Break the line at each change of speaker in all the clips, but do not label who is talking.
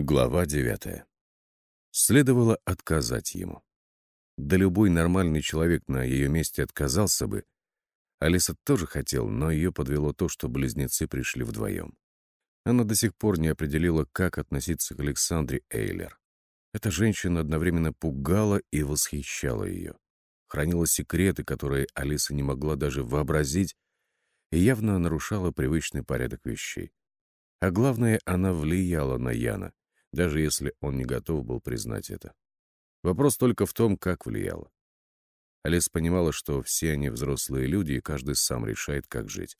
Глава девятая. Следовало отказать ему. Да любой нормальный человек на ее месте отказался бы. Алиса тоже хотел, но ее подвело то, что близнецы пришли вдвоем. Она до сих пор не определила, как относиться к Александре Эйлер. Эта женщина одновременно пугала и восхищала ее. Хранила секреты, которые Алиса не могла даже вообразить, и явно нарушала привычный порядок вещей. А главное, она влияла на Яна, даже если он не готов был признать это. Вопрос только в том, как влияло. Алис понимала, что все они взрослые люди, и каждый сам решает, как жить.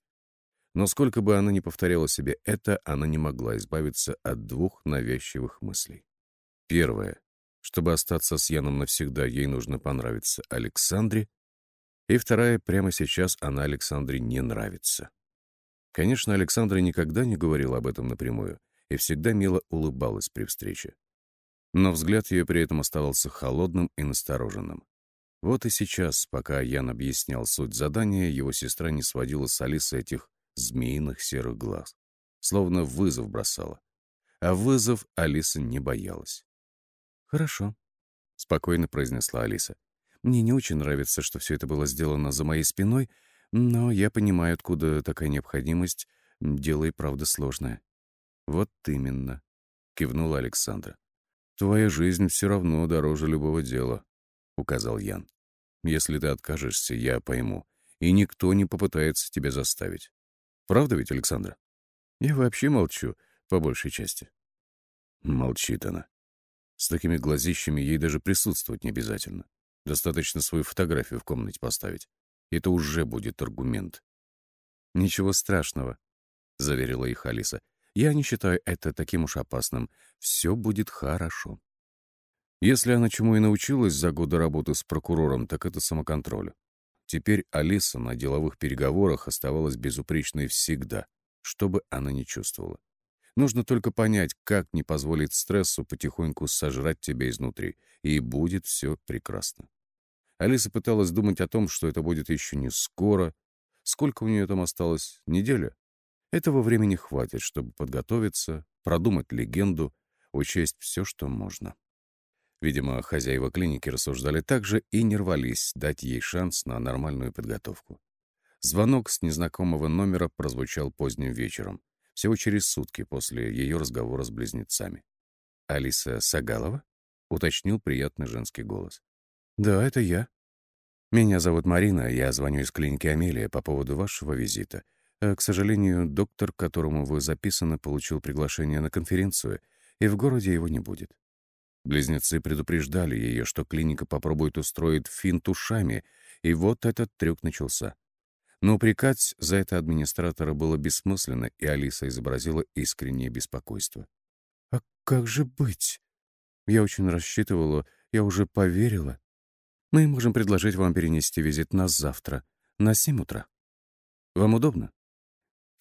Но сколько бы она ни повторяла себе это, она не могла избавиться от двух навязчивых мыслей. Первое. Чтобы остаться с Яном навсегда, ей нужно понравиться Александре. И вторая, прямо сейчас она Александре не нравится. Конечно, Александра никогда не говорила об этом напрямую, и всегда мило улыбалась при встрече. Но взгляд ее при этом оставался холодным и настороженным. Вот и сейчас, пока Ян объяснял суть задания, его сестра не сводила с Алисы этих змеиных серых глаз. Словно вызов бросала. А вызов Алиса не боялась. «Хорошо», — спокойно произнесла Алиса. «Мне не очень нравится, что все это было сделано за моей спиной, но я понимаю, откуда такая необходимость. Дело и правда сложное. «Вот именно», — кивнула Александра. «Твоя жизнь все равно дороже любого дела», — указал Ян. «Если ты откажешься, я пойму, и никто не попытается тебя заставить. Правда ведь, Александра? Я вообще молчу, по большей части». Молчит она. С такими глазищами ей даже присутствовать не обязательно. Достаточно свою фотографию в комнате поставить. Это уже будет аргумент. «Ничего страшного», — заверила их Алиса. Я не считаю это таким уж опасным. Все будет хорошо. Если она чему и научилась за годы работы с прокурором, так это самоконтролю. Теперь Алиса на деловых переговорах оставалась безупречной всегда, что бы она ни чувствовала. Нужно только понять, как не позволить стрессу потихоньку сожрать тебя изнутри, и будет все прекрасно. Алиса пыталась думать о том, что это будет еще не скоро. Сколько у нее там осталось? Неделя? Этого времени хватит, чтобы подготовиться, продумать легенду, учесть все, что можно. Видимо, хозяева клиники рассуждали так же и не рвались дать ей шанс на нормальную подготовку. Звонок с незнакомого номера прозвучал поздним вечером, всего через сутки после ее разговора с близнецами. «Алиса Сагалова?» — уточнил приятный женский голос. «Да, это я. Меня зовут Марина, я звоню из клиники Амелия по поводу вашего визита. Э, к сожалению, доктор, к которому вы записаны, получил приглашение на конференцию, и в городе его не будет. Близнецы предупреждали ее, что клиника попробует устроить финт ушами, и вот этот трюк начался. Но упрекать за это администратора было бессмысленно, и Алиса изобразила искреннее беспокойство. «А как же быть? Я очень рассчитывала, я уже поверила. Мы можем предложить вам перенести визит на завтра, на семь утра. Вам удобно?»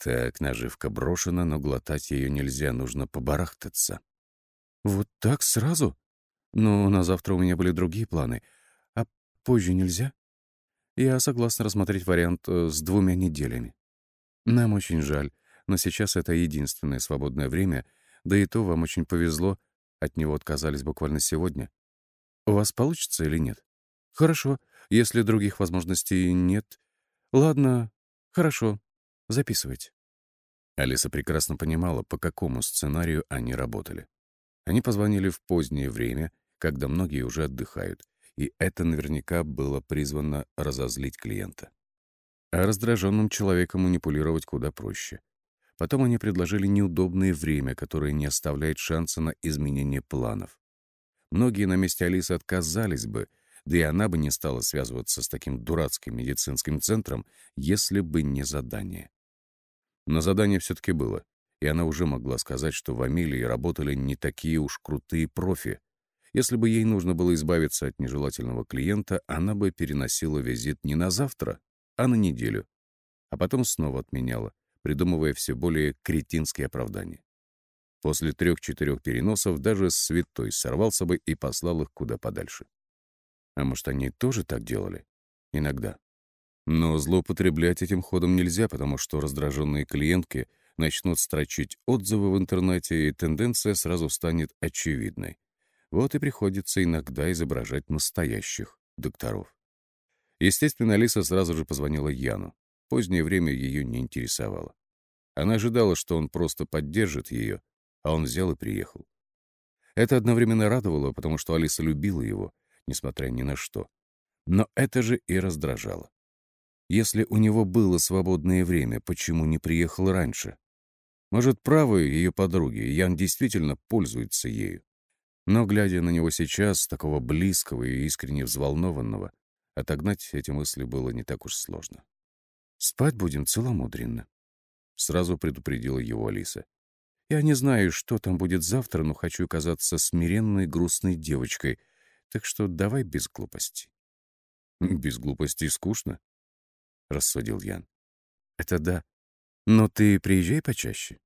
Так, наживка брошена, но глотать ее нельзя, нужно побарахтаться. Вот так сразу? Но на завтра у меня были другие планы. А позже нельзя? Я согласна рассмотреть вариант э, с двумя неделями. Нам очень жаль, но сейчас это единственное свободное время, да и то вам очень повезло, от него отказались буквально сегодня. У вас получится или нет? Хорошо, если других возможностей нет. Ладно, хорошо, Записывайте». Алиса прекрасно понимала, по какому сценарию они работали. Они позвонили в позднее время, когда многие уже отдыхают, и это наверняка было призвано разозлить клиента. А раздраженным человеком манипулировать куда проще. Потом они предложили неудобное время, которое не оставляет шанса на изменение планов. Многие на месте Алисы отказались бы, да и она бы не стала связываться с таким дурацким медицинским центром, если бы не задание. Но задание все-таки было, и она уже могла сказать, что в Амелии работали не такие уж крутые профи. Если бы ей нужно было избавиться от нежелательного клиента, она бы переносила визит не на завтра, а на неделю, а потом снова отменяла, придумывая все более кретинские оправдания. После трех-четырех переносов даже святой сорвался бы и послал их куда подальше. А может, они тоже так делали? Иногда. Но злоупотреблять этим ходом нельзя, потому что раздраженные клиентки начнут строчить отзывы в интернете, и тенденция сразу станет очевидной. Вот и приходится иногда изображать настоящих докторов. Естественно, Алиса сразу же позвонила Яну. Позднее время ее не интересовало. Она ожидала, что он просто поддержит ее, а он взял и приехал. Это одновременно радовало, потому что Алиса любила его, несмотря ни на что. Но это же и раздражало. Если у него было свободное время, почему не приехал раньше? Может, правы ее подруги, Ян действительно пользуется ею. Но, глядя на него сейчас, такого близкого и искренне взволнованного, отогнать эти мысли было не так уж сложно. «Спать будем целомудренно», — сразу предупредила его Алиса. «Я не знаю, что там будет завтра, но хочу казаться смиренной, грустной девочкой, так что давай без глупостей». «Без глупостей скучно», — рассудил Ян. «Это да. Но ты приезжай почаще».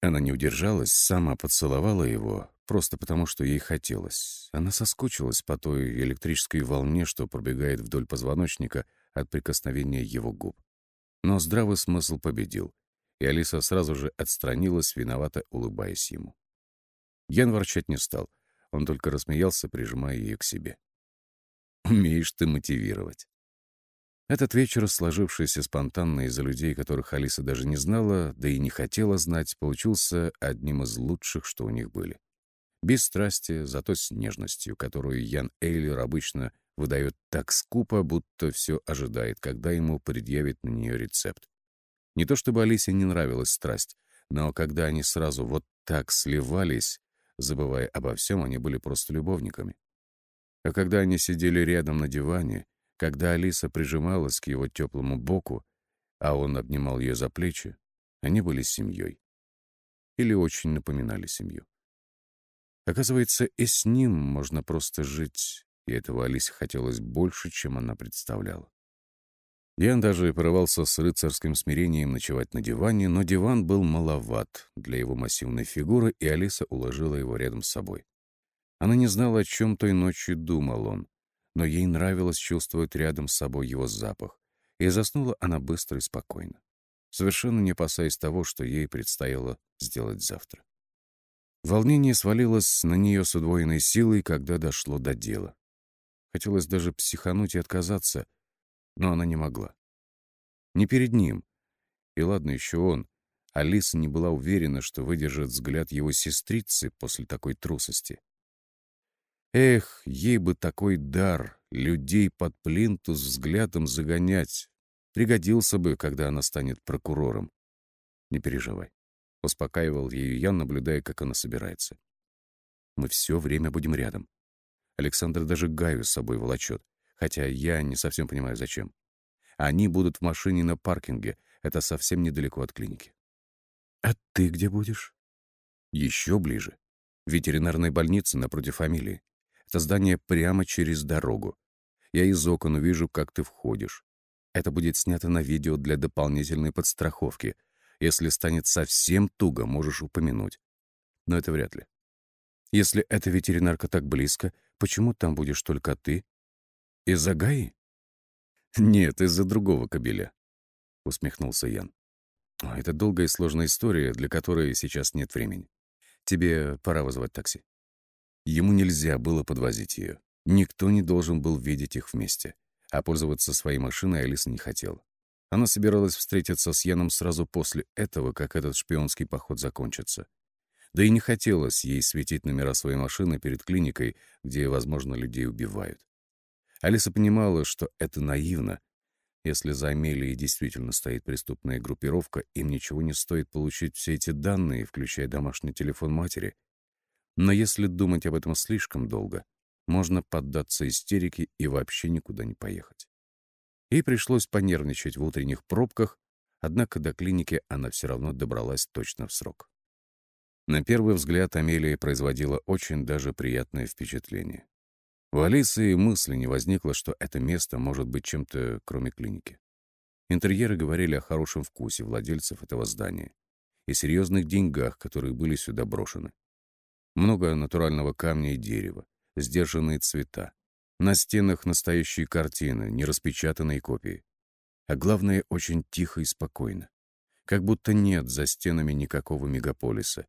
Она не удержалась, сама поцеловала его, просто потому, что ей хотелось. Она соскучилась по той электрической волне, что пробегает вдоль позвоночника от прикосновения его губ. Но здравый смысл победил, и Алиса сразу же отстранилась, виновато улыбаясь ему. Ян ворчать не стал, он только рассмеялся, прижимая ее к себе. «Умеешь ты мотивировать». Этот вечер, сложившийся спонтанно из-за людей, которых Алиса даже не знала, да и не хотела знать, получился одним из лучших, что у них были. Без страсти, зато с нежностью, которую Ян Эйлер обычно выдает так скупо, будто все ожидает, когда ему предъявит на нее рецепт. Не то чтобы Алисе не нравилась страсть, но когда они сразу вот так сливались, забывая обо всем, они были просто любовниками. А когда они сидели рядом на диване, когда Алиса прижималась к его теплому боку, а он обнимал ее за плечи, они были семьей. Или очень напоминали семью. Оказывается, и с ним можно просто жить, и этого Алисе хотелось больше, чем она представляла. Диан даже порывался с рыцарским смирением ночевать на диване, но диван был маловат для его массивной фигуры, и Алиса уложила его рядом с собой. Она не знала, о чем той ночью думал он, но ей нравилось чувствовать рядом с собой его запах, и заснула она быстро и спокойно, совершенно не опасаясь того, что ей предстояло сделать завтра. Волнение свалилось на нее с удвоенной силой, когда дошло до дела. Хотелось даже психануть и отказаться, но она не могла. Не перед ним. И ладно еще он. Алиса не была уверена, что выдержит взгляд его сестрицы после такой трусости. Эх, ей бы такой дар, людей под плинтус взглядом загонять. Пригодился бы, когда она станет прокурором. Не переживай. Успокаивал ее я, наблюдая, как она собирается. Мы все время будем рядом. Александр даже Гаю с собой волочет, хотя я не совсем понимаю, зачем. Они будут в машине на паркинге, это совсем недалеко от клиники. А ты где будешь? Еще ближе. В ветеринарной больнице напротив фамилии. Это здание прямо через дорогу. Я из окон увижу, как ты входишь. Это будет снято на видео для дополнительной подстраховки. Если станет совсем туго, можешь упомянуть. Но это вряд ли. Если эта ветеринарка так близко, почему там будешь только ты? Из-за Гаи? Нет, из-за другого кабеля, — усмехнулся Ян. Это долгая и сложная история, для которой сейчас нет времени. Тебе пора вызвать такси. Ему нельзя было подвозить ее. Никто не должен был видеть их вместе. А пользоваться своей машиной Алиса не хотела. Она собиралась встретиться с Яном сразу после этого, как этот шпионский поход закончится. Да и не хотелось ей светить номера своей машины перед клиникой, где, возможно, людей убивают. Алиса понимала, что это наивно. Если за Амелией действительно стоит преступная группировка, им ничего не стоит получить все эти данные, включая домашний телефон матери, но если думать об этом слишком долго, можно поддаться истерике и вообще никуда не поехать. Ей пришлось понервничать в утренних пробках, однако до клиники она все равно добралась точно в срок. На первый взгляд Амелия производила очень даже приятное впечатление. У Алисы и мысли не возникло, что это место может быть чем-то, кроме клиники. Интерьеры говорили о хорошем вкусе владельцев этого здания и серьезных деньгах, которые были сюда брошены. Много натурального камня и дерева, сдержанные цвета. На стенах настоящие картины, не распечатанные копии. А главное, очень тихо и спокойно. Как будто нет за стенами никакого мегаполиса.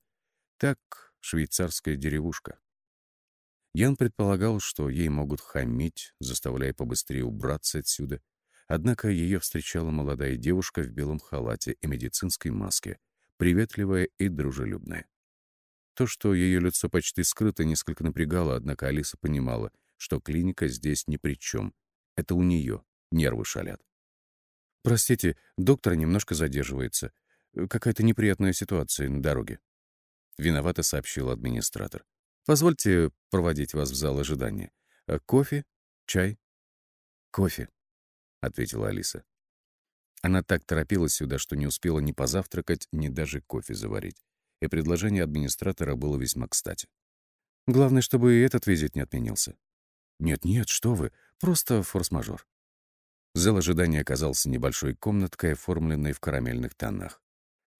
Так, швейцарская деревушка. Ян предполагал, что ей могут хамить, заставляя побыстрее убраться отсюда. Однако ее встречала молодая девушка в белом халате и медицинской маске, приветливая и дружелюбная. То, что ее лицо почти скрыто, несколько напрягало, однако Алиса понимала, что клиника здесь ни при чем. Это у нее нервы шалят. «Простите, доктор немножко задерживается. Какая-то неприятная ситуация на дороге», — виновато сообщил администратор. Позвольте проводить вас в зал ожидания. Э, кофе? Чай? Кофе, ответила Алиса. Она так торопилась сюда, что не успела ни позавтракать, ни даже кофе заварить. И предложение администратора было весьма кстати. Главное, чтобы и этот визит не отменился. Нет-нет, что вы, просто форс-мажор. Зал ожидания оказался небольшой комнаткой, оформленной в карамельных тонах.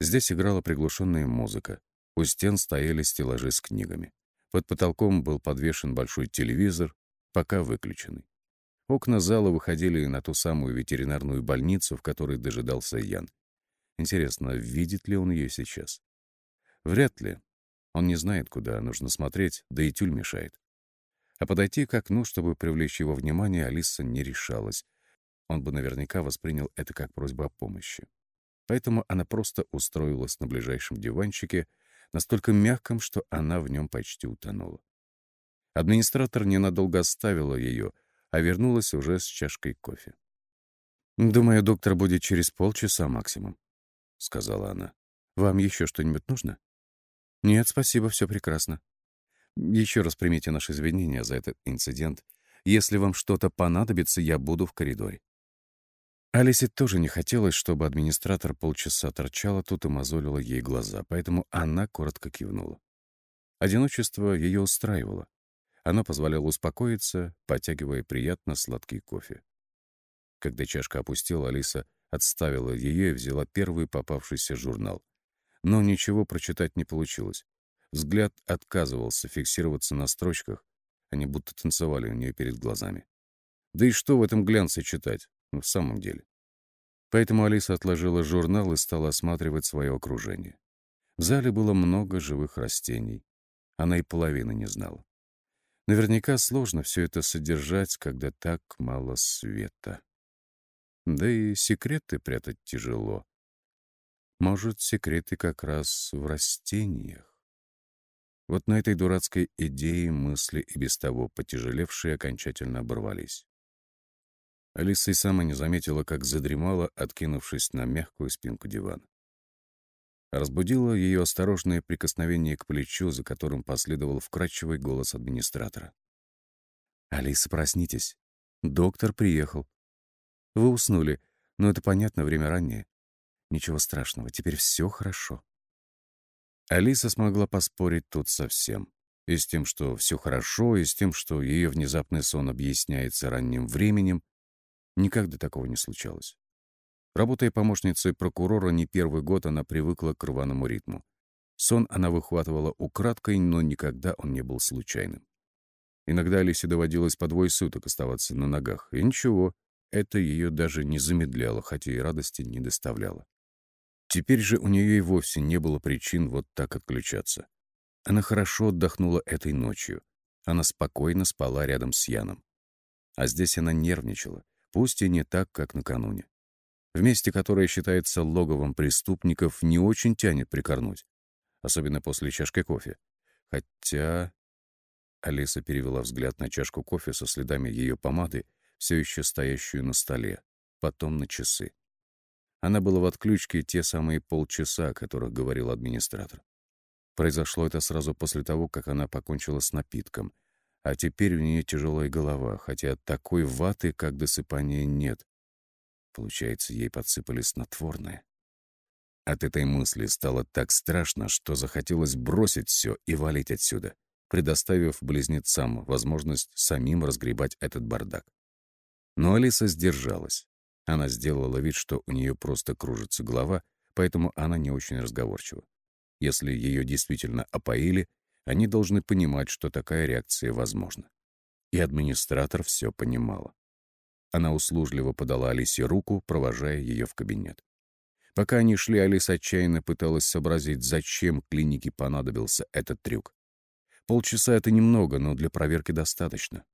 Здесь играла приглушенная музыка. У стен стояли стеллажи с книгами. Под потолком был подвешен большой телевизор, пока выключенный. Окна зала выходили на ту самую ветеринарную больницу, в которой дожидался Ян. Интересно, видит ли он ее сейчас? Вряд ли. Он не знает, куда нужно смотреть, да и тюль мешает. А подойти к окну, чтобы привлечь его внимание, Алиса не решалась. Он бы наверняка воспринял это как просьбу о помощи. Поэтому она просто устроилась на ближайшем диванчике, настолько мягком, что она в нем почти утонула. Администратор ненадолго оставила ее, а вернулась уже с чашкой кофе. «Думаю, доктор будет через полчаса максимум», — сказала она. «Вам еще что-нибудь нужно?» «Нет, спасибо, все прекрасно. Еще раз примите наши извинения за этот инцидент. Если вам что-то понадобится, я буду в коридоре». Алисе тоже не хотелось, чтобы администратор полчаса торчала тут и мозолила ей глаза, поэтому она коротко кивнула. Одиночество ее устраивало. Оно позволяло успокоиться, потягивая приятно сладкий кофе. Когда чашка опустела, Алиса отставила ее и взяла первый попавшийся журнал. Но ничего прочитать не получилось. Взгляд отказывался фиксироваться на строчках, они будто танцевали у нее перед глазами. Да и что в этом глянце читать? Ну, в самом деле. Поэтому Алиса отложила журнал и стала осматривать свое окружение. В зале было много живых растений. Она и половины не знала. Наверняка сложно все это содержать, когда так мало света. Да и секреты прятать тяжело. Может, секреты как раз в растениях. Вот на этой дурацкой идее мысли и без того потяжелевшие окончательно оборвались. Алиса и сама не заметила, как задремала, откинувшись на мягкую спинку дивана. Разбудило ее осторожное прикосновение к плечу, за которым последовал вкрадчивый голос администратора. «Алиса, проснитесь. Доктор приехал. Вы уснули, но это понятно, время раннее. Ничего страшного, теперь все хорошо». Алиса смогла поспорить тут со всем. И с тем, что все хорошо, и с тем, что ее внезапный сон объясняется ранним временем, Никогда такого не случалось. Работая помощницей прокурора не первый год, она привыкла к рваному ритму. Сон она выхватывала украдкой, но никогда он не был случайным. Иногда Алисе доводилось по двое суток оставаться на ногах, и ничего, это ее даже не замедляло, хотя и радости не доставляло. Теперь же у нее и вовсе не было причин вот так отключаться. Она хорошо отдохнула этой ночью. Она спокойно спала рядом с Яном. А здесь она нервничала, пусть и не так, как накануне. В месте, которое считается логовом преступников, не очень тянет прикорнуть, особенно после чашки кофе. Хотя... Алиса перевела взгляд на чашку кофе со следами ее помады, все еще стоящую на столе, потом на часы. Она была в отключке те самые полчаса, о которых говорил администратор. Произошло это сразу после того, как она покончила с напитком — а теперь у нее тяжелая голова, хотя такой ваты, как досыпание, нет. Получается, ей подсыпали снотворное. От этой мысли стало так страшно, что захотелось бросить все и валить отсюда, предоставив близнецам возможность самим разгребать этот бардак. Но Алиса сдержалась. Она сделала вид, что у нее просто кружится голова, поэтому она не очень разговорчива. Если ее действительно опоили, они должны понимать, что такая реакция возможна. И администратор все понимала. Она услужливо подала Алисе руку, провожая ее в кабинет. Пока они шли, Алиса отчаянно пыталась сообразить, зачем клинике понадобился этот трюк. Полчаса — это немного, но для проверки достаточно.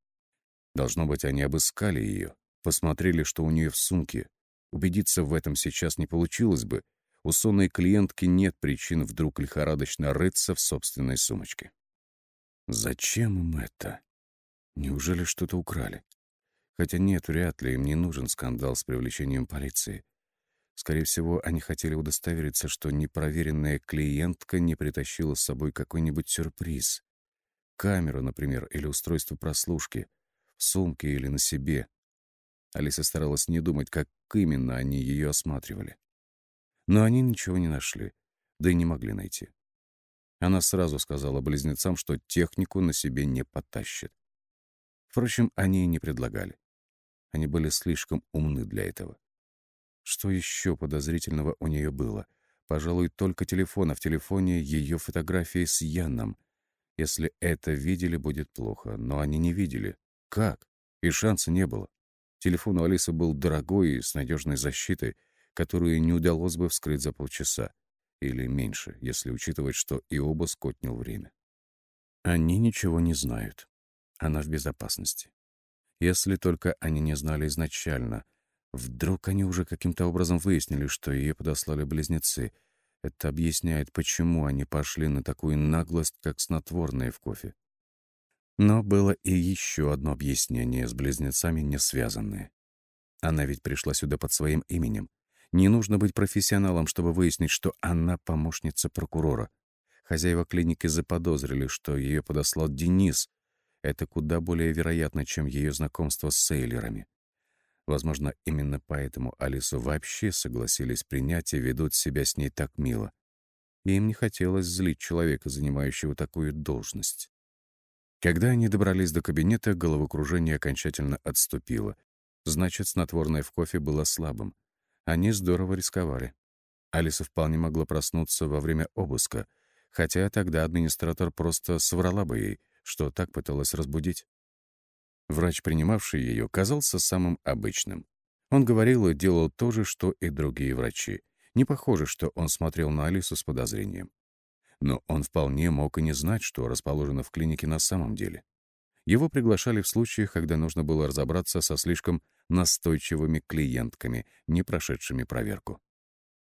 Должно быть, они обыскали ее, посмотрели, что у нее в сумке. Убедиться в этом сейчас не получилось бы. У сонной клиентки нет причин вдруг лихорадочно рыться в собственной сумочке. Зачем им это? Неужели что-то украли? Хотя нет, вряд ли им не нужен скандал с привлечением полиции. Скорее всего, они хотели удостовериться, что непроверенная клиентка не притащила с собой какой-нибудь сюрприз. Камеру, например, или устройство прослушки, в сумке или на себе. Алиса старалась не думать, как именно они ее осматривали. Но они ничего не нашли, да и не могли найти. Она сразу сказала близнецам, что технику на себе не потащит. Впрочем, они и не предлагали. Они были слишком умны для этого. Что еще подозрительного у нее было? Пожалуй, только телефон, а в телефоне ее фотографии с Яном. Если это видели, будет плохо. Но они не видели. Как? И шанса не было. Телефон у Алисы был дорогой и с надежной защитой, которую не удалось бы вскрыть за полчаса. Или меньше, если учитывать, что и оба скотнил время. Они ничего не знают. Она в безопасности. Если только они не знали изначально, Вдруг они уже каким-то образом выяснили, что ее подослали близнецы. Это объясняет, почему они пошли на такую наглость, как снотворное в кофе. Но было и еще одно объяснение с близнецами не связанное. Она ведь пришла сюда под своим именем. Не нужно быть профессионалом, чтобы выяснить, что она помощница прокурора. Хозяева клиники заподозрили, что ее подослал Денис. Это куда более вероятно, чем ее знакомство с сейлерами. Возможно, именно поэтому Алису вообще согласились принять и ведут себя с ней так мило. Им не хотелось злить человека, занимающего такую должность. Когда они добрались до кабинета, головокружение окончательно отступило. Значит, снотворное в кофе было слабым. Они здорово рисковали. Алиса вполне могла проснуться во время обыска, хотя тогда администратор просто соврала бы ей, что так пыталась разбудить. Врач, принимавший ее, казался самым обычным. Он говорил и делал то же, что и другие врачи. Не похоже, что он смотрел на Алису с подозрением. Но он вполне мог и не знать, что расположено в клинике на самом деле. Его приглашали в случаях, когда нужно было разобраться со слишком настойчивыми клиентками, не прошедшими проверку.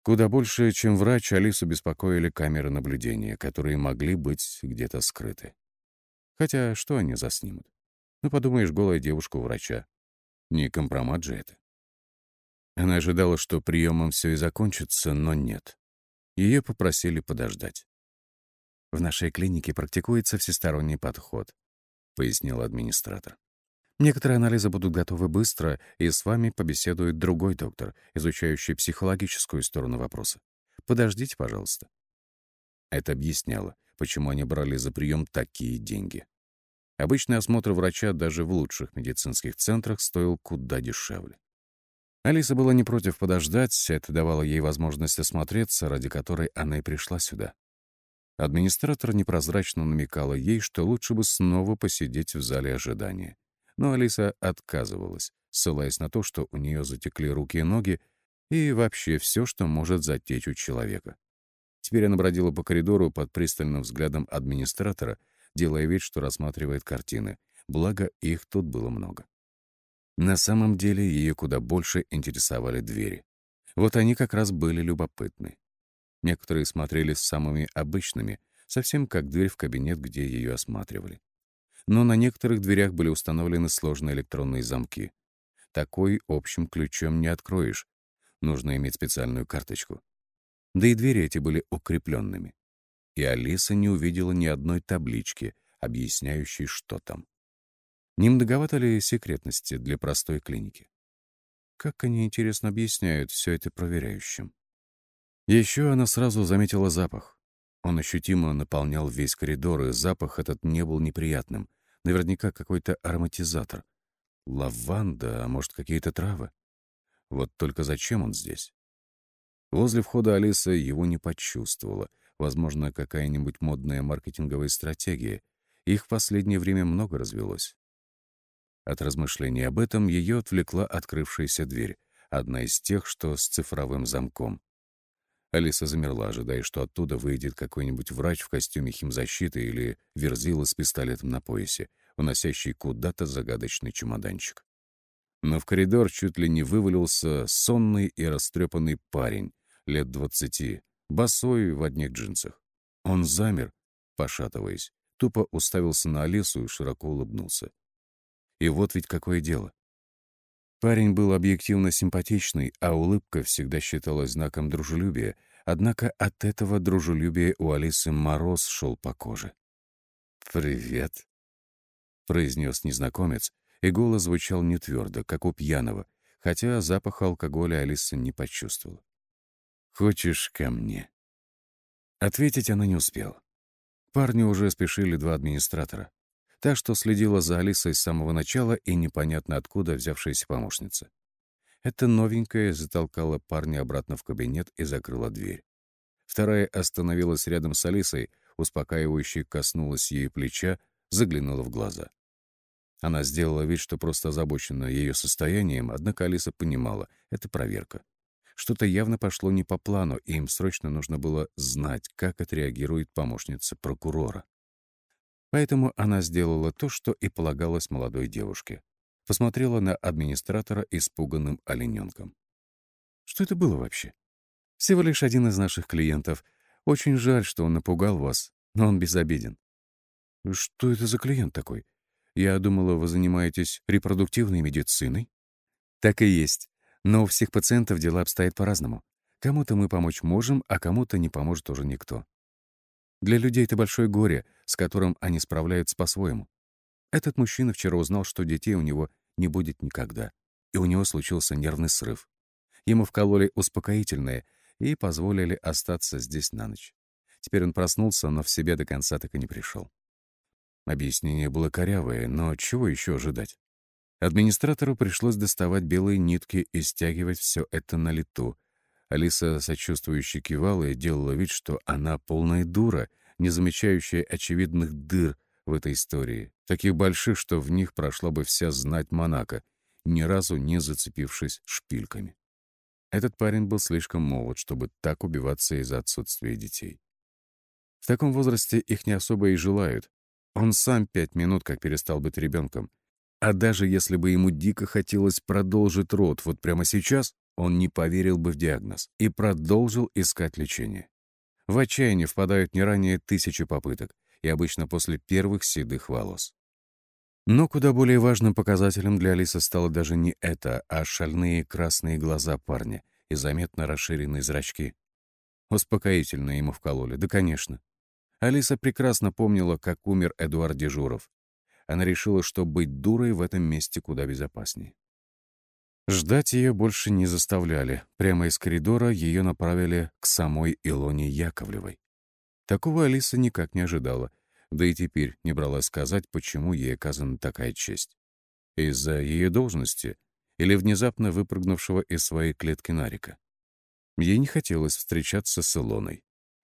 Куда больше, чем врач, Алису беспокоили камеры наблюдения, которые могли быть где-то скрыты. Хотя что они заснимут? Ну, подумаешь, голая девушка у врача. Не компромат же это. Она ожидала, что приемом все и закончится, но нет. Ее попросили подождать. «В нашей клинике практикуется всесторонний подход», — пояснил администратор. «Некоторые анализы будут готовы быстро, и с вами побеседует другой доктор, изучающий психологическую сторону вопроса. Подождите, пожалуйста». Это объясняло, почему они брали за прием такие деньги. Обычный осмотр врача даже в лучших медицинских центрах стоил куда дешевле. Алиса была не против подождать, это давало ей возможность осмотреться, ради которой она и пришла сюда. Администратор непрозрачно намекала ей, что лучше бы снова посидеть в зале ожидания. Но Алиса отказывалась, ссылаясь на то, что у нее затекли руки и ноги, и вообще все, что может затечь у человека. Теперь она бродила по коридору под пристальным взглядом администратора, делая вид, что рассматривает картины, благо их тут было много. На самом деле ее куда больше интересовали двери. Вот они как раз были любопытны. Некоторые смотрелись самыми обычными, совсем как дверь в кабинет, где ее осматривали. Но на некоторых дверях были установлены сложные электронные замки. Такой общим ключом не откроешь. Нужно иметь специальную карточку. Да и двери эти были укрепленными и Алиса не увидела ни одной таблички, объясняющей, что там. Не многовато ли секретности для простой клиники? Как они, интересно, объясняют все это проверяющим? Еще она сразу заметила запах. Он ощутимо наполнял весь коридор, и запах этот не был неприятным. Наверняка какой-то ароматизатор. Лаванда, а может, какие-то травы? Вот только зачем он здесь? Возле входа Алиса его не почувствовала, Возможно, какая-нибудь модная маркетинговая стратегия. Их в последнее время много развелось. От размышлений об этом ее отвлекла открывшаяся дверь, одна из тех, что с цифровым замком. Алиса замерла, ожидая, что оттуда выйдет какой-нибудь врач в костюме химзащиты или верзила с пистолетом на поясе, уносящий куда-то загадочный чемоданчик. Но в коридор чуть ли не вывалился сонный и растрепанный парень, лет двадцати, босой в одних джинсах. Он замер, пошатываясь, тупо уставился на Алису и широко улыбнулся. И вот ведь какое дело. Парень был объективно симпатичный, а улыбка всегда считалась знаком дружелюбия, однако от этого дружелюбия у Алисы мороз шел по коже. «Привет», — произнес незнакомец, и голос звучал не твердо, как у пьяного, хотя запах алкоголя Алиса не почувствовала. «Хочешь ко мне?» Ответить она не успела. Парню уже спешили два администратора. Та, что следила за Алисой с самого начала и непонятно откуда взявшаяся помощница. Эта новенькая затолкала парня обратно в кабинет и закрыла дверь. Вторая остановилась рядом с Алисой, успокаивающе коснулась ей плеча, заглянула в глаза. Она сделала вид, что просто озабочена ее состоянием, однако Алиса понимала — это проверка. Что-то явно пошло не по плану, и им срочно нужно было знать, как отреагирует помощница прокурора. Поэтому она сделала то, что и полагалось молодой девушке. Посмотрела на администратора испуганным олененком. «Что это было вообще?» «Всего лишь один из наших клиентов. Очень жаль, что он напугал вас, но он безобиден». «Что это за клиент такой? Я думала, вы занимаетесь репродуктивной медициной?» «Так и есть. Но у всех пациентов дела обстоят по-разному. Кому-то мы помочь можем, а кому-то не поможет уже никто. Для людей это большое горе, с которым они справляются по-своему. Этот мужчина вчера узнал, что детей у него не будет никогда, и у него случился нервный срыв. Ему вкололи успокоительное и позволили остаться здесь на ночь. Теперь он проснулся, но в себя до конца так и не пришел. Объяснение было корявое, но чего еще ожидать? Администратору пришлось доставать белые нитки и стягивать все это на лету, Алиса сочувствующе кивала и делала вид, что она полная дура, не замечающая очевидных дыр в этой истории, таких больших, что в них прошла бы вся знать Монако, ни разу не зацепившись шпильками. Этот парень был слишком молод, чтобы так убиваться из-за отсутствия детей. В таком возрасте их не особо и желают. Он сам пять минут как перестал быть ребенком. А даже если бы ему дико хотелось продолжить род вот прямо сейчас, он не поверил бы в диагноз и продолжил искать лечение. В отчаяние впадают не ранее тысячи попыток, и обычно после первых седых волос. Но куда более важным показателем для Алисы стало даже не это, а шальные красные глаза парня и заметно расширенные зрачки. Успокоительно ему вкололи, да, конечно. Алиса прекрасно помнила, как умер Эдуард Дежуров. Она решила, что быть дурой в этом месте куда безопаснее. Ждать ее больше не заставляли. Прямо из коридора ее направили к самой Илоне Яковлевой. Такого Алиса никак не ожидала, да и теперь не брала сказать, почему ей оказана такая честь. Из-за ее должности или внезапно выпрыгнувшего из своей клетки Нарика. Ей не хотелось встречаться с Илоной.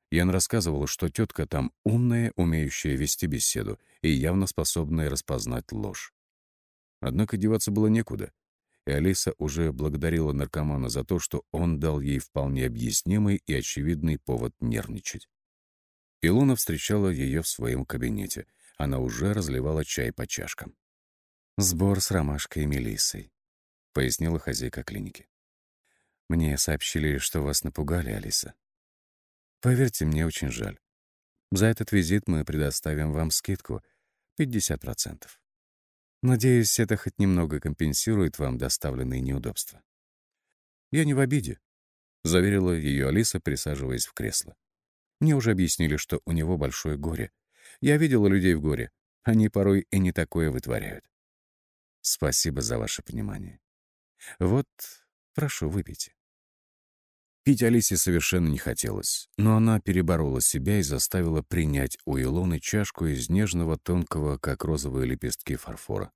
Ян рассказывала, что тетка там умная, умеющая вести беседу и явно способная распознать ложь. Однако деваться было некуда — и Алиса уже благодарила наркомана за то, что он дал ей вполне объяснимый и очевидный повод нервничать. Илона встречала ее в своем кабинете. Она уже разливала чай по чашкам. «Сбор с ромашкой и мелиссой», — пояснила хозяйка клиники. «Мне сообщили, что вас напугали, Алиса. Поверьте, мне очень жаль. За этот визит мы предоставим вам скидку 50%. Надеюсь, это хоть немного компенсирует вам доставленные неудобства. Я не в обиде, — заверила ее Алиса, присаживаясь в кресло. Мне уже объяснили, что у него большое горе. Я видела людей в горе. Они порой и не такое вытворяют. Спасибо за ваше понимание. Вот, прошу, выпейте. Пить Алисе совершенно не хотелось, но она переборола себя и заставила принять у Илоны чашку из нежного, тонкого, как розовые лепестки фарфора.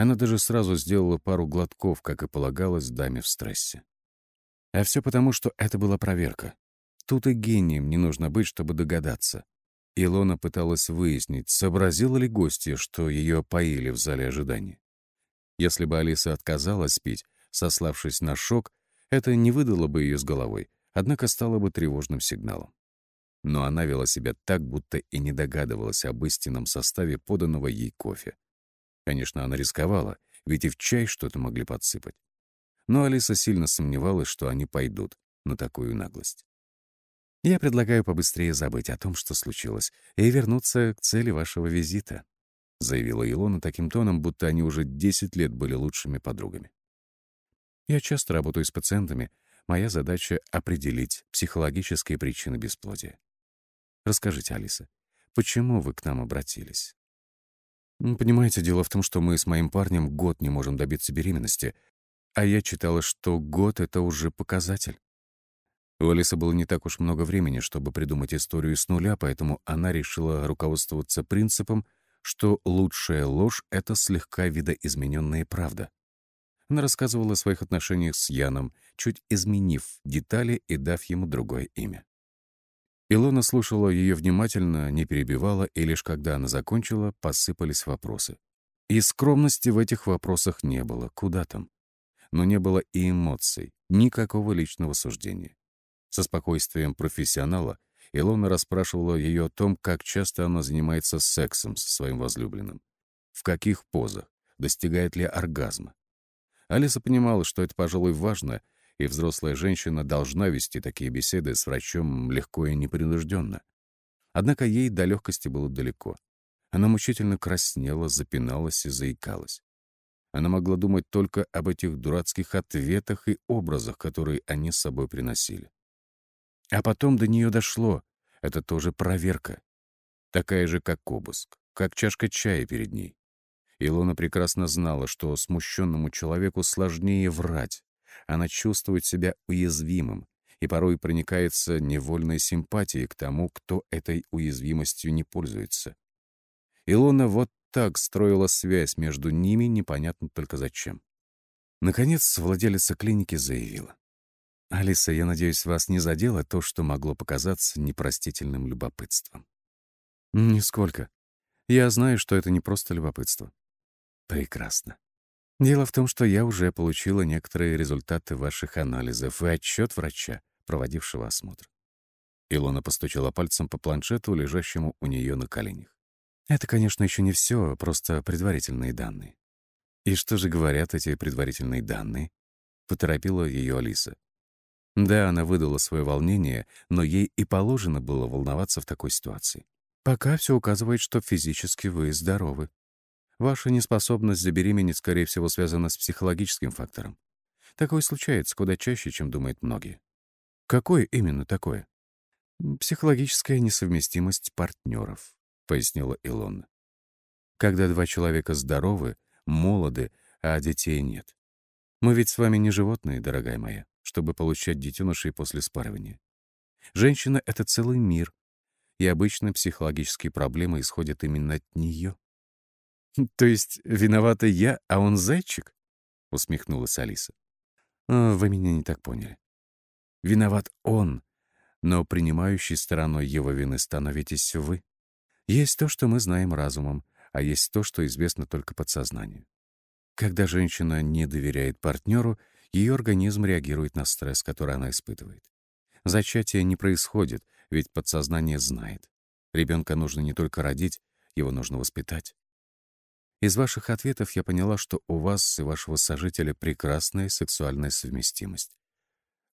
Она даже сразу сделала пару глотков, как и полагалось даме в стрессе. А все потому, что это была проверка. Тут и гением не нужно быть, чтобы догадаться. Илона пыталась выяснить, сообразила ли гостья, что ее поили в зале ожидания. Если бы Алиса отказалась пить, сославшись на шок, это не выдало бы ее с головой, однако стало бы тревожным сигналом. Но она вела себя так, будто и не догадывалась об истинном составе поданного ей кофе. Конечно, она рисковала, ведь и в чай что-то могли подсыпать. Но Алиса сильно сомневалась, что они пойдут на такую наглость. «Я предлагаю побыстрее забыть о том, что случилось, и вернуться к цели вашего визита», заявила Илона таким тоном, будто они уже 10 лет были лучшими подругами. «Я часто работаю с пациентами. Моя задача — определить психологические причины бесплодия. Расскажите, Алиса, почему вы к нам обратились?» «Понимаете, дело в том, что мы с моим парнем год не можем добиться беременности, а я читала, что год — это уже показатель. У Алисы было не так уж много времени, чтобы придумать историю с нуля, поэтому она решила руководствоваться принципом, что лучшая ложь — это слегка видоизмененная правда. Она рассказывала о своих отношениях с Яном, чуть изменив детали и дав ему другое имя. Илона слушала ее внимательно, не перебивала, и лишь когда она закончила, посыпались вопросы. И скромности в этих вопросах не было, куда там. Но не было и эмоций, никакого личного суждения. Со спокойствием профессионала Илона расспрашивала ее о том, как часто она занимается сексом со своим возлюбленным, в каких позах, достигает ли оргазма. Алиса понимала, что это, пожалуй, важно, и взрослая женщина должна вести такие беседы с врачом легко и непринужденно. Однако ей до легкости было далеко. Она мучительно краснела, запиналась и заикалась. Она могла думать только об этих дурацких ответах и образах, которые они с собой приносили. А потом до нее дошло. Это тоже проверка. Такая же, как обыск, как чашка чая перед ней. Илона прекрасно знала, что смущенному человеку сложнее врать. Она чувствует себя уязвимым и порой проникается невольной симпатией к тому, кто этой уязвимостью не пользуется. Илона вот так строила связь между ними, непонятно только зачем. Наконец, владелица клиники заявила. «Алиса, я надеюсь, вас не задело то, что могло показаться непростительным любопытством?» «Нисколько. Я знаю, что это не просто любопытство». «Прекрасно. Дело в том, что я уже получила некоторые результаты ваших анализов и отчет врача, проводившего осмотр». Илона постучала пальцем по планшету, лежащему у нее на коленях. «Это, конечно, еще не все, просто предварительные данные». «И что же говорят эти предварительные данные?» — поторопила ее Алиса. Да, она выдала свое волнение, но ей и положено было волноваться в такой ситуации. Пока все указывает, что физически вы здоровы. Ваша неспособность забеременеть, скорее всего, связана с психологическим фактором. Такое случается куда чаще, чем думают многие. Какое именно такое? Психологическая несовместимость партнеров, пояснила Илона. Когда два человека здоровы, молоды, а детей нет. Мы ведь с вами не животные, дорогая моя чтобы получать детенышей после спаривания. Женщина — это целый мир, и обычно психологические проблемы исходят именно от нее. «То есть виновата я, а он зайчик?» — усмехнулась Алиса. «А, «Вы меня не так поняли. Виноват он, но принимающей стороной его вины становитесь вы. Есть то, что мы знаем разумом, а есть то, что известно только подсознанию. Когда женщина не доверяет партнеру, ее организм реагирует на стресс, который она испытывает. Зачатие не происходит, ведь подсознание знает. Ребенка нужно не только родить, его нужно воспитать. Из ваших ответов я поняла, что у вас и вашего сожителя прекрасная сексуальная совместимость.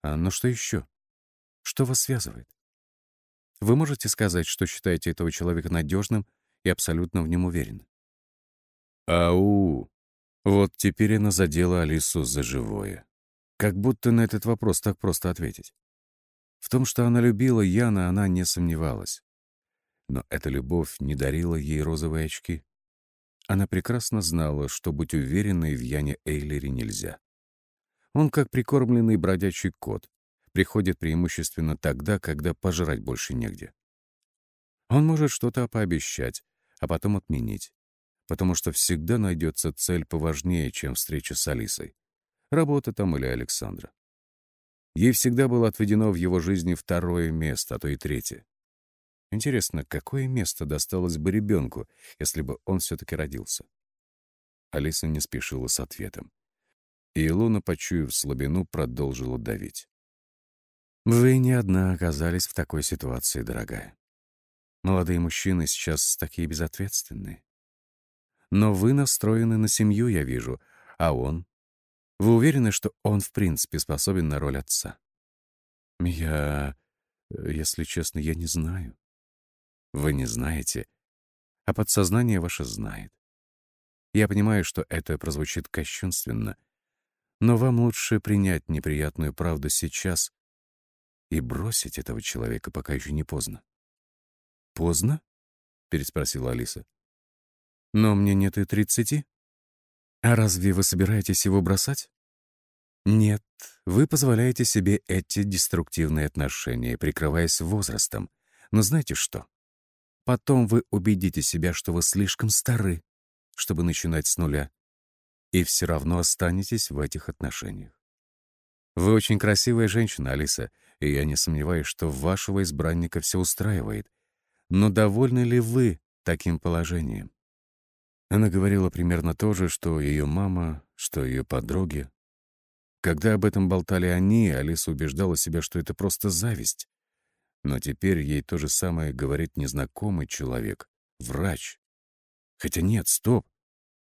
А, но что еще? Что вас связывает? Вы можете сказать, что считаете этого человека надежным и абсолютно в нем уверены? Ау! Вот теперь она задела Алису за живое. Как будто на этот вопрос так просто ответить. В том, что она любила Яна, она не сомневалась. Но эта любовь не дарила ей розовые очки. Она прекрасно знала, что быть уверенной в Яне Эйлере нельзя. Он как прикормленный бродячий кот, приходит преимущественно тогда, когда пожрать больше негде. Он может что-то пообещать, а потом отменить потому что всегда найдется цель поважнее, чем встреча с Алисой. Работа там или Александра. Ей всегда было отведено в его жизни второе место, а то и третье. Интересно, какое место досталось бы ребенку, если бы он все-таки родился? Алиса не спешила с ответом. И Илона, почуяв слабину, продолжила давить.
Вы не одна оказались в такой ситуации, дорогая. Молодые мужчины сейчас такие безответственные. Но вы настроены на семью, я вижу, а он? Вы уверены, что он в принципе способен на роль отца? Я, если честно, я не знаю. Вы не знаете, а подсознание ваше знает. Я понимаю, что это прозвучит кощунственно, но вам лучше принять неприятную правду сейчас и бросить этого человека, пока еще не поздно. «Поздно?» — переспросила Алиса. «Но мне нет и тридцати. А разве вы собираетесь его бросать?» «Нет, вы позволяете себе эти деструктивные отношения, прикрываясь возрастом. Но знаете что? Потом вы убедите себя, что вы слишком стары, чтобы начинать с нуля, и все равно останетесь в этих отношениях. Вы очень красивая женщина, Алиса, и я не сомневаюсь, что вашего избранника все устраивает. Но довольны ли вы таким положением? Она говорила примерно то же, что ее мама, что ее подруги. Когда об этом болтали они, Алиса убеждала себя, что это просто зависть. Но теперь ей то же самое говорит незнакомый человек, врач. Хотя нет, стоп.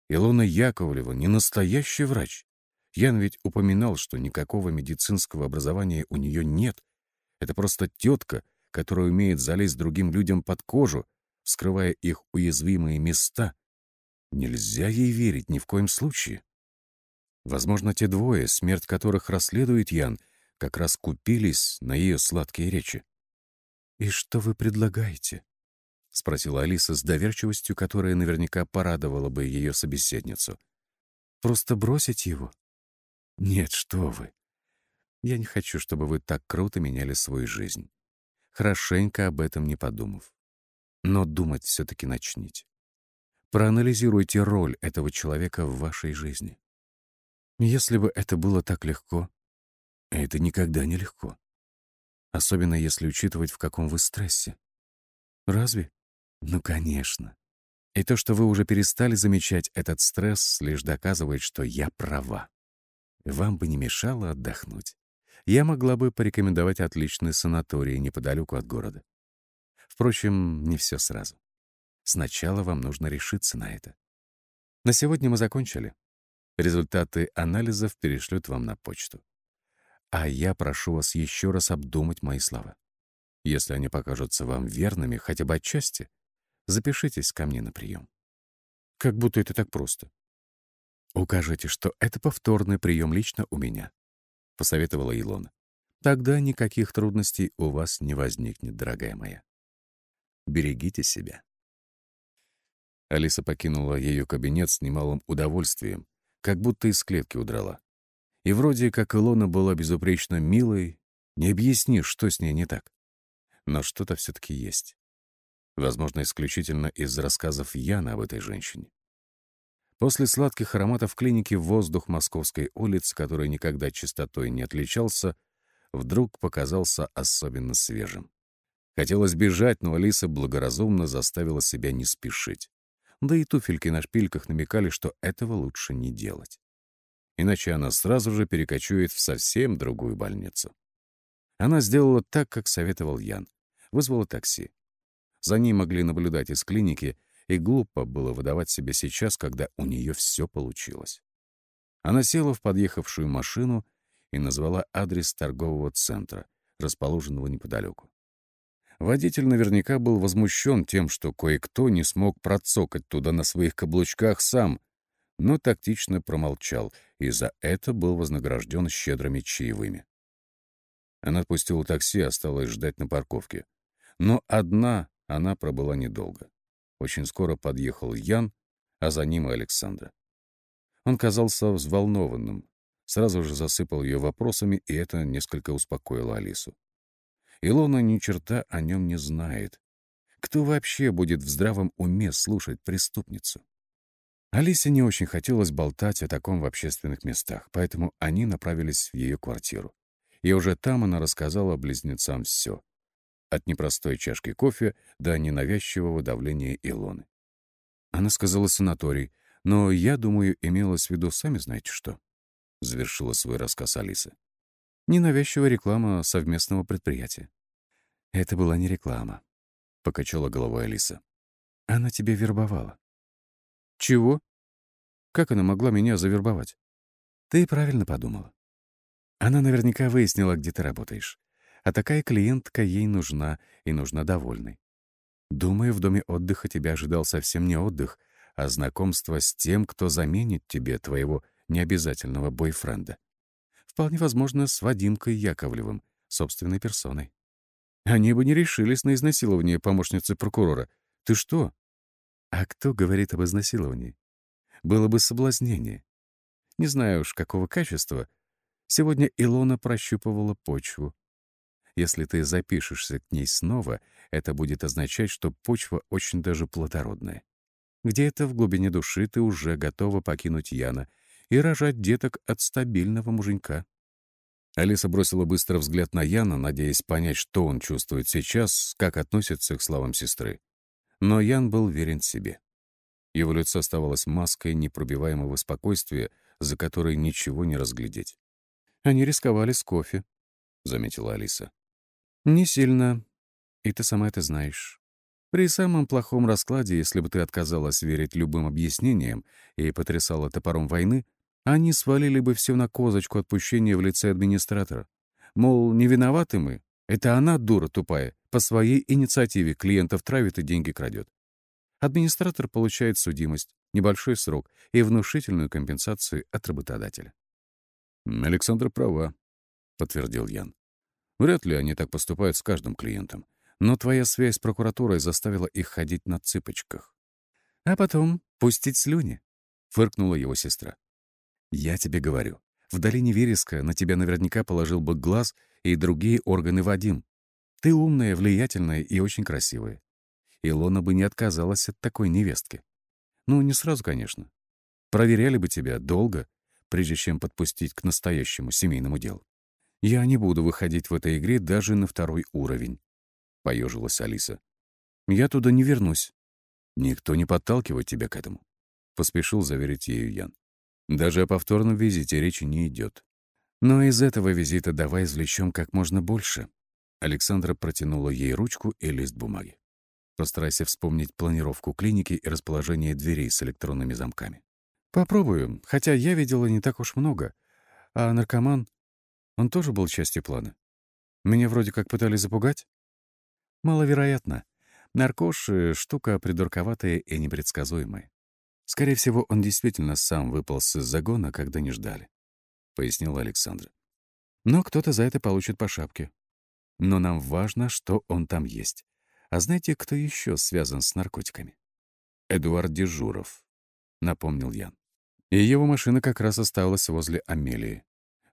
Илона Яковлева не настоящий врач. Ян ведь упоминал, что никакого медицинского образования у нее нет. Это просто тетка, которая умеет залезть другим людям под кожу, вскрывая их уязвимые места. Нельзя ей верить ни в коем случае. Возможно, те двое, смерть которых расследует Ян, как раз купились на ее сладкие речи. «И что вы предлагаете?» — спросила Алиса с доверчивостью, которая наверняка порадовала бы ее собеседницу. «Просто бросить его?» «Нет, что вы. Я не хочу, чтобы вы так круто меняли свою жизнь, хорошенько об этом не подумав. Но думать все-таки начните. Проанализируйте роль этого человека в вашей жизни. Если бы это было так легко, это никогда не легко. Особенно если учитывать, в каком вы стрессе. Разве? Ну, конечно. И то, что вы уже перестали замечать этот стресс, лишь доказывает, что я права. Вам бы не мешало отдохнуть. Я могла бы порекомендовать отличный санаторий неподалеку от города. Впрочем, не все сразу. Сначала вам нужно решиться на это. На сегодня мы закончили. Результаты анализов перешлют вам на почту. А я прошу вас еще раз обдумать мои слова. Если они покажутся вам верными хотя бы отчасти, запишитесь ко мне на прием. Как будто это так просто. Укажите, что это повторный прием лично у меня, — посоветовала Илона. Тогда никаких трудностей у вас не возникнет, дорогая моя. Берегите себя. Алиса покинула ее кабинет с немалым удовольствием, как будто из клетки удрала. И вроде как Илона была безупречно милой, не объяснишь, что с ней не так. Но что-то все-таки есть. Возможно, исключительно из рассказов Яна об этой женщине. После сладких ароматов клиники воздух Московской улицы, который никогда чистотой не отличался, вдруг показался особенно свежим. Хотелось бежать, но Алиса благоразумно заставила себя не спешить. Да и туфельки на шпильках намекали, что этого лучше не делать. Иначе она сразу же перекочует в совсем другую больницу. Она сделала так, как советовал Ян. Вызвала такси. За ней могли наблюдать из клиники, и глупо было выдавать себя сейчас, когда у нее все получилось. Она села в подъехавшую машину и назвала адрес торгового центра, расположенного неподалеку. Водитель наверняка был возмущен тем, что кое-кто не смог процокать туда на своих каблучках сам, но тактично промолчал, и за это был вознагражден щедрыми чаевыми. Она отпустила такси и осталась ждать на парковке. Но одна она пробыла недолго. Очень скоро подъехал Ян, а за ним и Александра. Он казался взволнованным, сразу же засыпал ее вопросами, и это несколько успокоило Алису. Илона ни черта о нем не знает. Кто вообще будет в здравом уме слушать преступницу? Алисе не очень хотелось болтать о таком в общественных местах, поэтому они направились в ее квартиру. И уже там она рассказала близнецам все. От непростой чашки кофе до ненавязчивого давления Илоны. Она сказала санаторий, но, я думаю, имелось в виду сами знаете что. Завершила свой рассказ Алиса. Ненавязчивая реклама совместного предприятия. Это была не реклама, — покачала головой Алиса. Она тебя вербовала. Чего? Как она могла меня завербовать? Ты правильно подумала. Она наверняка выяснила, где ты работаешь. А такая клиентка ей нужна и нужна довольной. Думаю, в доме отдыха тебя ожидал совсем не отдых, а знакомство с тем, кто заменит тебе твоего необязательного бойфренда. Вполне возможно, с Вадимкой Яковлевым, собственной персоной. Они бы не решились на изнасилование помощницы прокурора. Ты что? А кто говорит об изнасиловании? Было бы соблазнение. Не знаю уж, какого качества. Сегодня Илона прощупывала почву. Если ты запишешься к ней снова, это будет означать, что почва очень даже плодородная. Где-то в глубине души ты уже готова покинуть Яна и рожать деток от стабильного муженька.
Алиса бросила быстро взгляд на Яна, надеясь понять, что он чувствует сейчас, как относится к словам сестры. Но Ян был верен себе. Его лицо оставалось маской непробиваемого спокойствия, за которой ничего не разглядеть.
«Они рисковали с кофе», — заметила Алиса. «Не сильно, и ты сама это знаешь. При самом плохом раскладе, если бы ты отказалась верить любым объяснениям и потрясала топором войны, они свалили бы все на козочку отпущения в лице администратора. Мол, не виноваты мы. Это она, дура тупая, по своей инициативе клиентов травит и деньги крадет. Администратор получает судимость, небольшой срок и внушительную компенсацию от работодателя.
«Александра права», — подтвердил Ян. «Вряд ли они так поступают с каждым клиентом. Но твоя связь с прокуратурой заставила их ходить на цыпочках.
А потом пустить слюни, — фыркнула его сестра. Я тебе говорю, в долине Вереска на тебя наверняка положил бы глаз и другие органы Вадим. Ты умная, влиятельная и очень красивая. Илона бы не отказалась от такой невестки. Ну, не сразу, конечно. Проверяли бы тебя долго, прежде чем подпустить к настоящему семейному делу. Я не буду выходить в этой игре даже на второй уровень. — поежилась Алиса. «Я туда не вернусь». «Никто не подталкивает тебя к этому», — поспешил заверить ею Ян. «Даже о повторном визите речи не идет. Но из этого визита давай извлечем как можно больше». Александра протянула ей ручку и лист бумаги. Постарайся вспомнить планировку клиники и расположение дверей с электронными замками. «Попробую, хотя я видела не так уж много. А наркоман, он тоже был частью плана. Меня вроде как пытались запугать?» Маловероятно. Наркош — штука придурковатая и непредсказуемая. Скорее всего, он действительно сам выполз из загона, когда не ждали, — пояснила Александра. Но кто-то за это получит по шапке. Но нам важно, что он там есть. А знаете, кто еще связан с наркотиками? Эдуард Дежуров, — напомнил Ян. И его машина как раз осталась возле Амелии.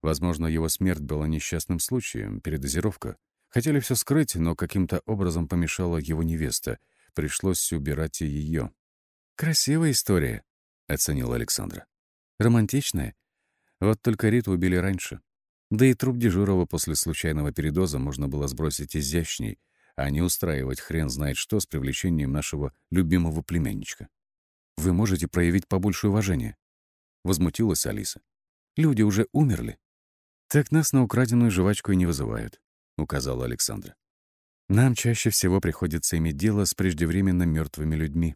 Возможно, его смерть была несчастным случаем, передозировка, Хотели все скрыть, но каким-то образом помешала его невеста. Пришлось убирать и ее. «Красивая история», — оценила Александра. «Романтичная. Вот только Риту убили раньше. Да и труп дежурного после случайного передоза можно было сбросить изящней, а не устраивать хрен знает что с привлечением нашего любимого племянничка. Вы можете проявить побольше уважения?» — возмутилась Алиса. «Люди уже умерли. Так нас на украденную жвачку и не вызывают. — указала Александра. «Нам чаще всего приходится иметь дело с преждевременно мертвыми людьми.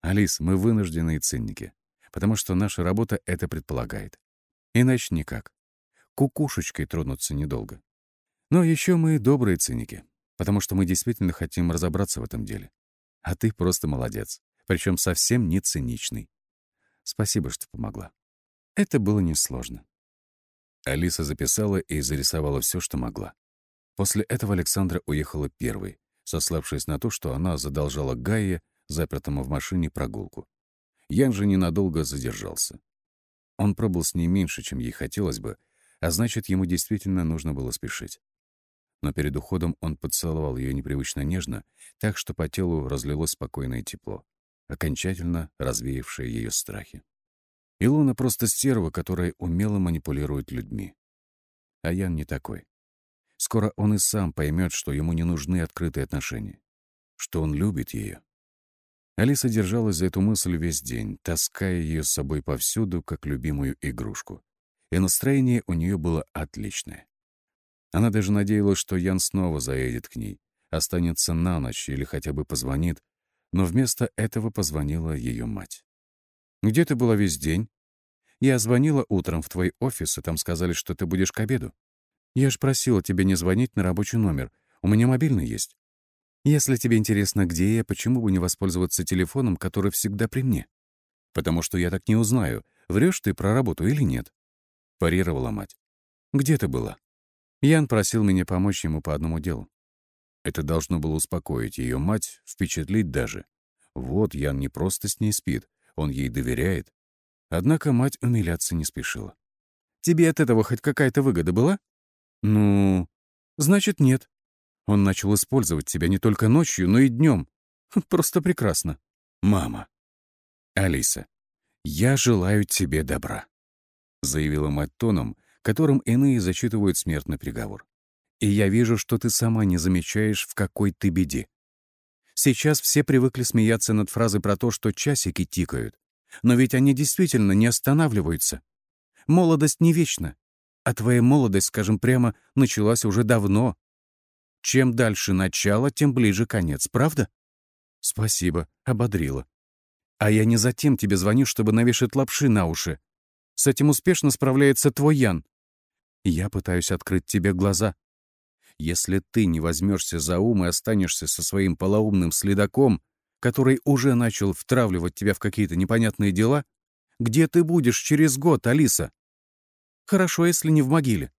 Алис, мы вынужденные цинники, потому что наша работа это предполагает. Иначе никак. Кукушечкой тронуться недолго. Но еще мы добрые циники, потому что мы действительно хотим разобраться в этом деле. А ты просто молодец, причем совсем не циничный. Спасибо, что помогла. Это было несложно. Алиса записала и зарисовала все, что могла. После этого Александра уехала первой, сославшись на то, что она задолжала Гайе, запертому в машине, прогулку. Ян же ненадолго задержался. Он пробыл с ней меньше, чем ей хотелось бы, а значит, ему действительно нужно было спешить. Но перед уходом он поцеловал ее непривычно нежно, так что по телу разлилось спокойное тепло, окончательно развеявшее ее страхи. Илона просто стерва, которая умело манипулирует людьми. А Ян не такой. Скоро он и сам поймет, что ему не нужны открытые отношения, что он любит ее. Алиса держалась за эту мысль весь день, таская ее с собой повсюду, как любимую игрушку. И настроение у нее было отличное. Она даже надеялась, что Ян снова заедет к ней, останется на ночь или хотя бы позвонит, но вместо этого позвонила ее мать. «Где ты была весь день?» «Я звонила утром в твой офис, и там сказали, что ты будешь к обеду. Я же просила тебя не звонить на рабочий номер. У меня мобильный есть. Если тебе интересно, где я, почему бы не воспользоваться телефоном, который всегда при мне? Потому что я так не узнаю, врешь ты про работу или нет. Парировала мать. Где ты была? Ян просил меня помочь ему по одному делу. Это должно было успокоить ее мать, впечатлить даже. Вот Ян не просто с ней спит, он ей доверяет. Однако мать умиляться не спешила. «Тебе от этого хоть какая-то выгода была?» «Ну...» «Значит, нет. Он начал использовать тебя не только ночью, но и днем. Просто прекрасно. Мама. Алиса, я желаю тебе добра», — заявила мать тоном, которым иные зачитывают смертный приговор. «И я вижу, что ты сама не замечаешь, в какой ты беде. Сейчас все привыкли смеяться над фразой про то, что часики тикают. Но ведь они действительно не останавливаются. Молодость не вечна. А твоя молодость, скажем прямо, началась уже давно. Чем дальше начало, тем ближе конец, правда? Спасибо, ободрила. А я не затем тебе звоню, чтобы навешать лапши на уши. С этим успешно справляется твой Ян. Я пытаюсь открыть тебе глаза. Если ты не возьмешься за ум и останешься со своим полоумным следаком, который уже начал втравливать тебя в какие-то непонятные дела, где ты будешь через год, Алиса? Хорошо, если не в могиле.